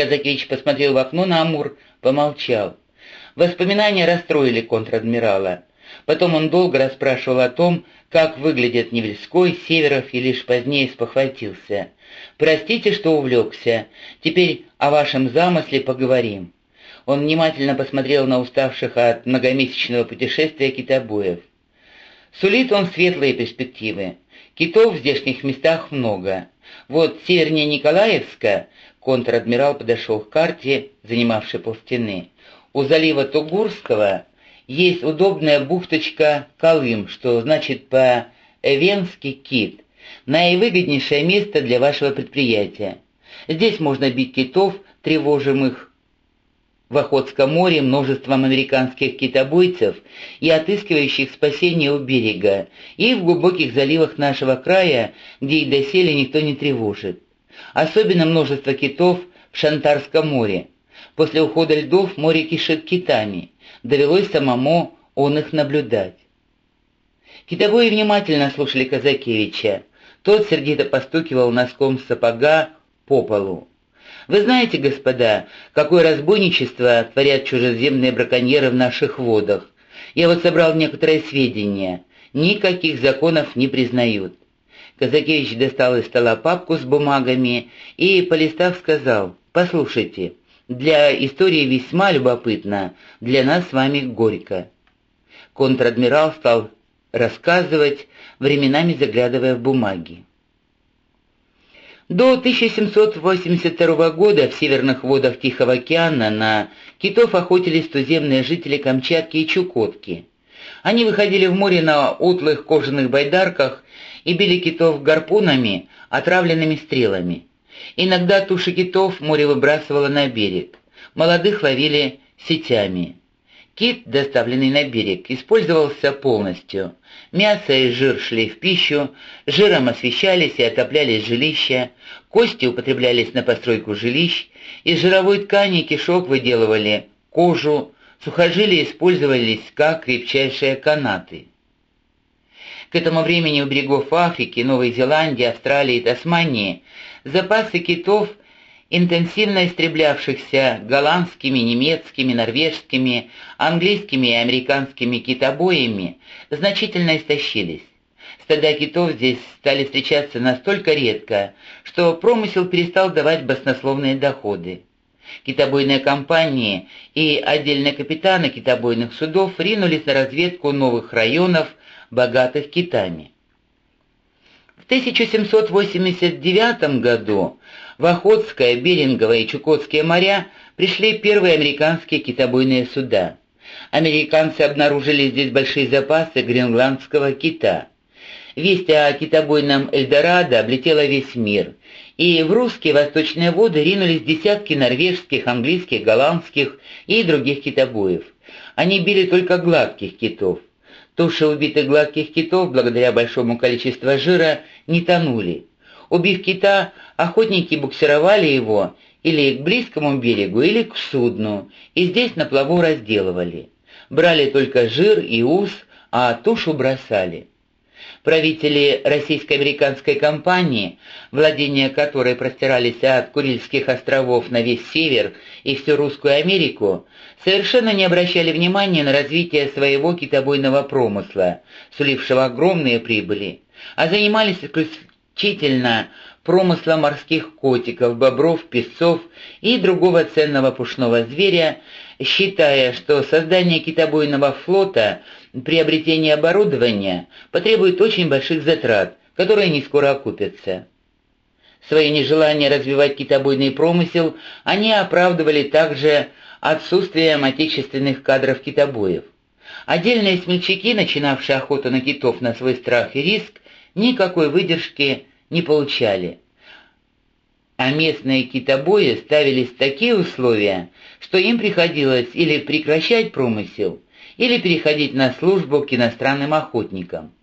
Казакевич посмотрел в окно на Амур, помолчал. Воспоминания расстроили контр-адмирала. Потом он долго расспрашивал о том, как выглядят Невельской, Северов и лишь позднее спохватился. «Простите, что увлекся. Теперь о вашем замысле поговорим». Он внимательно посмотрел на уставших от многомесячного путешествия китобоев. Сулит он светлые перспективы. Китов в здешних местах много. Вот севернее Николаевска, контр-адмирал подошел к карте, занимавшей полстены, у залива Тугурского есть удобная бухточка Колым, что значит по-эвенски кит. Наивыгоднейшее место для вашего предприятия. Здесь можно бить китов, тревожимых в Охотском море множеством американских китобойцев и отыскивающих спасение у берега, и в глубоких заливах нашего края, где их доселе никто не тревожит. Особенно множество китов в Шантарском море. После ухода льдов море кишит китами. Довелось самому он их наблюдать. Китобои внимательно слушали Казакевича. Тот сердито постукивал носком сапога по полу. Вы знаете, господа, какое разбойничество творят чужеземные браконьеры в наших водах. Я вот собрал некоторые сведения. Никаких законов не признают. Казакевич достал из стола папку с бумагами и, полистав, сказал, «Послушайте, для истории весьма любопытно, для нас с вами горько». Контр-адмирал стал рассказывать, временами заглядывая в бумаги. До 1782 года в северных водах Тихого океана на китов охотились туземные жители Камчатки и Чукотки. Они выходили в море на утлых кожаных байдарках и били китов гарпунами, отравленными стрелами. Иногда туши китов море выбрасывало на берег. Молодых ловили сетями. Кит, доставленный на берег, использовался полностью. Мясо и жир шли в пищу, жиром освещались и отоплялись жилища, кости употреблялись на постройку жилищ, из жировой ткани кишок выделывали кожу, сухожилия использовались как крепчайшие канаты. К этому времени у берегов Африки, Новой Зеландии, Австралии и Тасмании запасы китов – интенсивно истреблявшихся голландскими, немецкими, норвежскими, английскими и американскими китобоями, значительно истощились. Стада китов здесь стали встречаться настолько редко, что промысел перестал давать баснословные доходы. Китобойные компании и отдельные капитаны китобойных судов ринулись на разведку новых районов, богатых китами. В 1789 году в Охотское, Беринговое и Чукотские моря пришли первые американские китобойные суда. Американцы обнаружили здесь большие запасы гренландского кита. Весть о китобойном Эльдорадо облетела весь мир, и в русские восточные воды ринулись десятки норвежских, английских, голландских и других китобоев. Они били только гладких китов. Туши убитых гладких китов, благодаря большому количеству жира, не тонули. Убив кита, охотники буксировали его или к близкому берегу, или к судну, и здесь на плаву разделывали. Брали только жир и ус, а тушу бросали. Правители российско-американской компании, владения которой простирались от Курильских островов на весь север и всю Русскую Америку, совершенно не обращали внимания на развитие своего китобойного промысла, сулившего огромные прибыли, а занимались исключительно промысла морских котиков, бобров, песцов и другого ценного пушного зверя, считая, что создание китобойного флота, приобретение оборудования потребует очень больших затрат, которые не скоро окупятся. Свое нежелание развивать китобойный промысел они оправдывали также отсутствием отечественных кадров китобоев. Отдельные смельчаки, начинавшие охоту на китов на свой страх и риск, никакой выдержки не получали. А местные китобои ставились такие условия, что им приходилось или прекращать промысел, или переходить на службу к иностранным охотникам.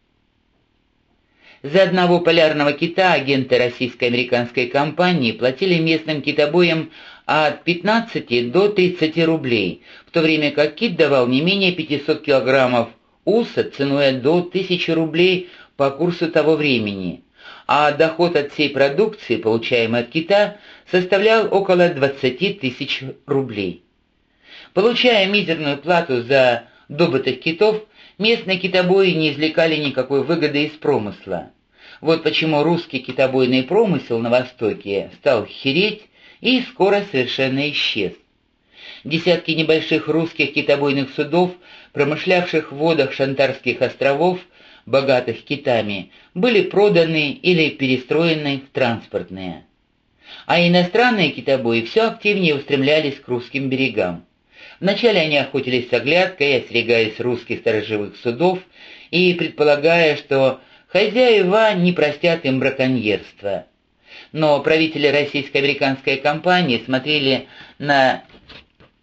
За одного полярного кита агенты российско-американской компании платили местным китобоям от 15 до 30 рублей, в то время как кит давал не менее 500 килограммов уса ценой до 1000 рублей по курсу того времени – а доход от всей продукции, получаемой от кита, составлял около 20 тысяч рублей. Получая мизерную плату за добытых китов, местные китобои не извлекали никакой выгоды из промысла. Вот почему русский китобойный промысел на Востоке стал хереть и скоро совершенно исчез. Десятки небольших русских китобойных судов, промышлявших в водах Шантарских островов, богатых китами, были проданы или перестроены в транспортные. А иностранные китобои все активнее устремлялись к русским берегам. Вначале они охотились с оглядкой, остерегаясь русских сторожевых судов и предполагая, что хозяева не простят им браконьерства. Но правители российско-американской компании смотрели на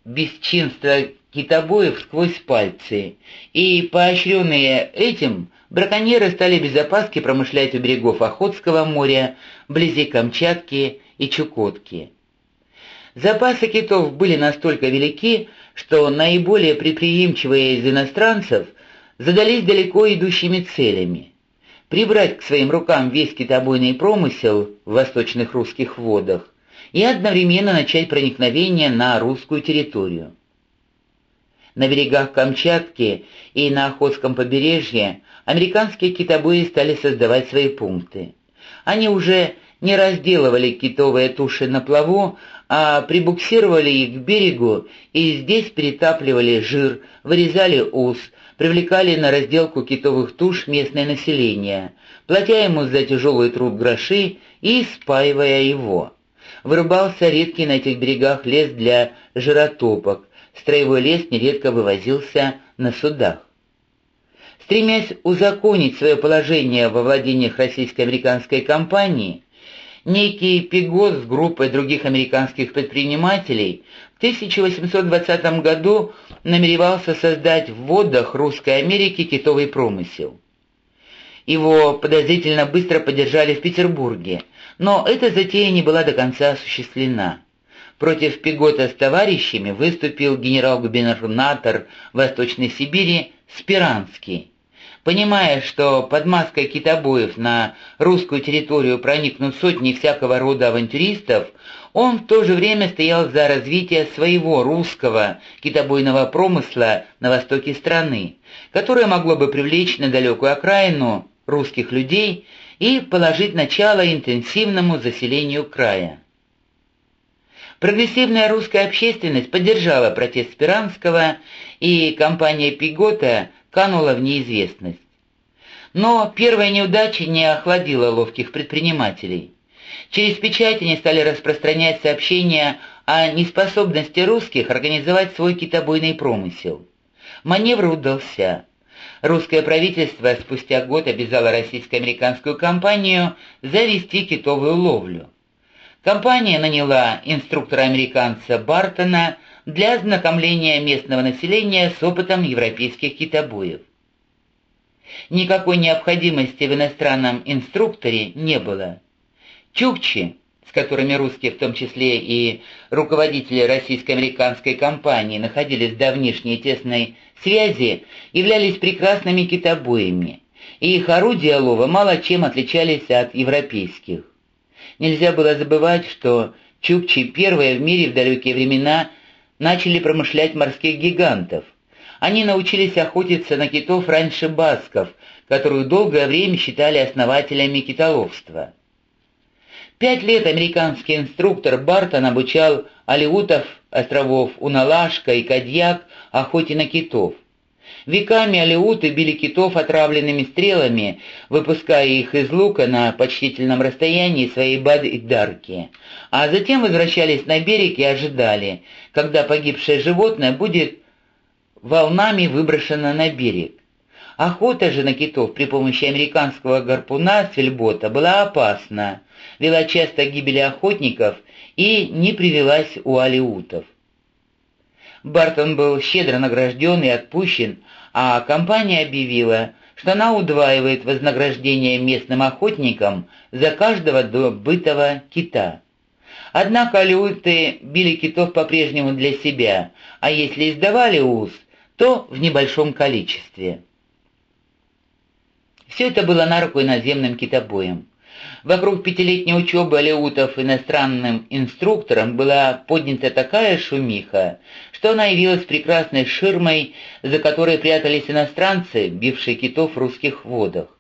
бесчинство китобоев сквозь пальцы, и, поощренные этим, браконьеры стали без опаски промышлять у берегов Охотского моря, вблизи Камчатки и Чукотки. Запасы китов были настолько велики, что наиболее предприимчивые из иностранцев задались далеко идущими целями. Прибрать к своим рукам весь китобойный промысел в восточных русских водах и одновременно начать проникновение на русскую территорию. На берегах Камчатки и на Охотском побережье американские китобои стали создавать свои пункты. Они уже не разделывали китовые туши на плаву, а прибуксировали их к берегу и здесь перетапливали жир, вырезали ус, привлекали на разделку китовых туш местное население, платя ему за тяжелый труд гроши и спаивая его. Вырубался редкий на этих берегах лес для жиротопок, строевой лес нередко вывозился на судах. Стремясь узаконить свое положение во владениях российско-американской компании, некий Пегос с группой других американских предпринимателей в 1820 году намеревался создать в водах Русской Америки китовый промысел. Его подозрительно быстро поддержали в Петербурге, но эта затея не была до конца осуществлена. Против Пегота с товарищами выступил генерал-губернатор Восточной Сибири Спиранский. Понимая, что под маской китобоев на русскую территорию проникнут сотни всякого рода авантюристов, он в то же время стоял за развитие своего русского китобойного промысла на востоке страны, которое могло бы привлечь на далекую окраину русских людей и положить начало интенсивному заселению края. Прогрессивная русская общественность поддержала протест Спиранского, и компания Пигота канула в неизвестность. Но первая неудача не охладила ловких предпринимателей. Через печать они стали распространять сообщения о неспособности русских организовать свой китобойный промысел. Маневр удался. Русское правительство спустя год обязало российско-американскую компанию завести китовую ловлю. Компания наняла инструктора-американца Бартона для ознакомления местного населения с опытом европейских китобоев. Никакой необходимости в иностранном инструкторе не было. Чукчи, с которыми русские, в том числе и руководители российско-американской компании, находились в давнишней тесной связи, являлись прекрасными китобоями, и их орудия лова мало чем отличались от европейских. Нельзя было забывать, что чукчи первые в мире в далекие времена начали промышлять морских гигантов. Они научились охотиться на китов раньше басков, которую долгое время считали основателями китоловства. Пять лет американский инструктор Бартон обучал алиутов островов Уналашка и Кадьяк охоте на китов. Веками алиуты били китов отравленными стрелами, выпуская их из лука на почтительном расстоянии своей бад-дарки, а затем возвращались на берег и ожидали, когда погибшее животное будет волнами выброшено на берег. Охота же на китов при помощи американского гарпуна с вельбота была опасна, вела часто к гибели охотников и не привелась у алиутов. Бартон был щедро награжден и отпущен, а компания объявила, что она удваивает вознаграждение местным охотникам за каждого добытого кита. Однако алиуты били китов по-прежнему для себя, а если издавали уз, то в небольшом количестве. Все это было на руку иноземным китобоям. Вокруг пятилетней учебы алеутов иностранным инструктором была поднята такая шумиха, что она явилась прекрасной ширмой, за которой прятались иностранцы, бившие китов в русских водах.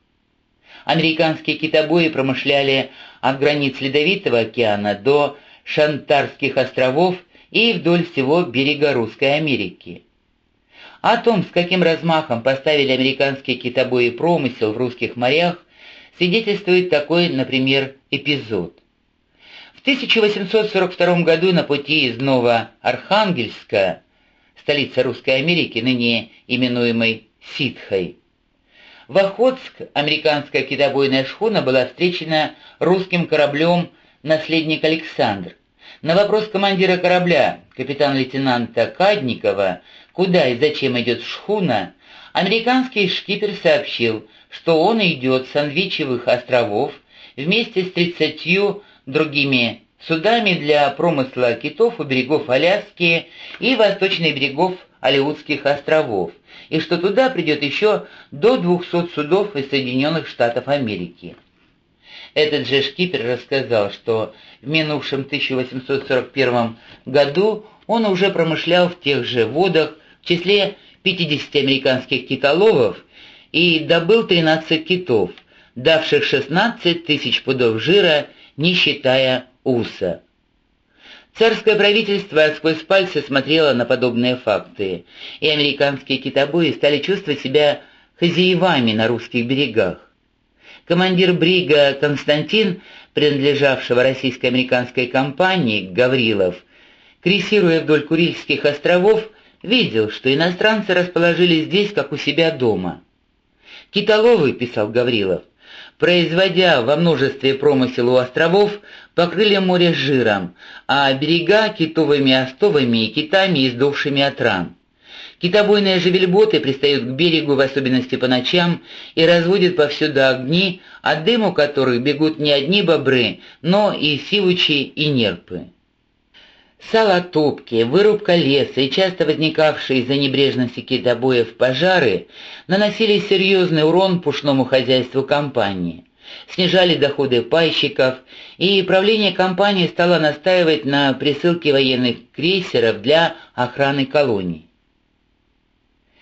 Американские китобои промышляли от границ Ледовитого океана до Шантарских островов и вдоль всего берега Русской Америки. О том, с каким размахом поставили американские китобои промысел в русских морях, свидетельствует такой, например, эпизод. В 1842 году на пути из Новоархангельска, столица Русской Америки, ныне именуемой Ситхой, в Охотск американская китобойная шхуна была встречена русским кораблем «Наследник Александр». На вопрос командира корабля, капитан-лейтенанта Кадникова, куда и зачем идет шхуна, американский шкипер сообщил, что он идет с Сандвичевых островов вместе с тридцатью другими судами для промысла китов у берегов Аляски и восточных берегов Алиутских островов, и что туда придет еще до 200 судов из Соединенных Штатов Америки. Этот же шкипер рассказал, что в минувшем 1841 году он уже промышлял в тех же водах в числе 50 американских китоловов и добыл 13 китов, давших 16 тысяч пудов жира, не считая уса. Царское правительство сквозь пальцы смотрело на подобные факты, и американские китобои стали чувствовать себя хозяевами на русских берегах. Командир брига Константин, принадлежавшего российско-американской компании, Гаврилов, крейсируя вдоль Курильских островов, видел, что иностранцы расположились здесь, как у себя дома. «Китоловы», — писал Гаврилов, производя во множестве промысел у островов, покрыли море жиром, а берега китовыми остовами и китами, издохшими от ран. Китобойные же вельботы пристают к берегу, в особенности по ночам, и разводят повсюду огни, от дыму которых бегут не одни бобры, но и сивучи и нерпы. Салотопки, вырубка леса и часто возникавшие из-за небрежности китобоев пожары наносили серьезный урон пушному хозяйству компании, снижали доходы пайщиков, и правление компании стало настаивать на присылке военных крейсеров для охраны колоний.